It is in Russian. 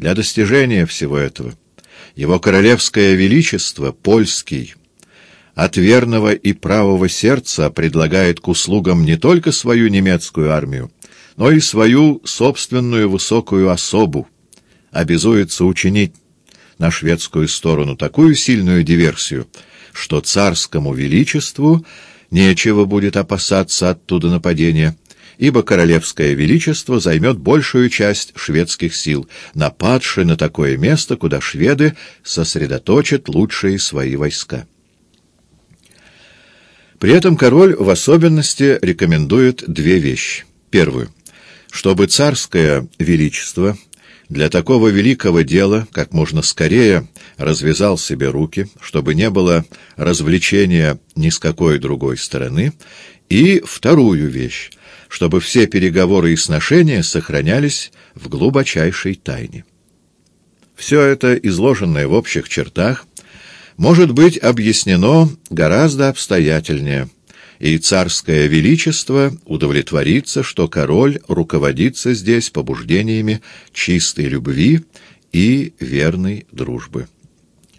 Для достижения всего этого. Его королевское величество, польский, от верного и правого сердца предлагает к услугам не только свою немецкую армию, но и свою собственную высокую особу, обязуется учинить на шведскую сторону такую сильную диверсию, что царскому величеству нечего будет опасаться оттуда нападения, ибо королевское величество займет большую часть шведских сил, нападши на такое место, куда шведы сосредоточат лучшие свои войска. При этом король в особенности рекомендует две вещи. Первую. Чтобы царское величество для такого великого дела как можно скорее развязал себе руки, чтобы не было развлечения ни с какой другой стороны, и вторую вещь, чтобы все переговоры и сношения сохранялись в глубочайшей тайне. Все это, изложенное в общих чертах, может быть объяснено гораздо обстоятельнее, и царское величество удовлетворится, что король руководится здесь побуждениями чистой любви и верной дружбы.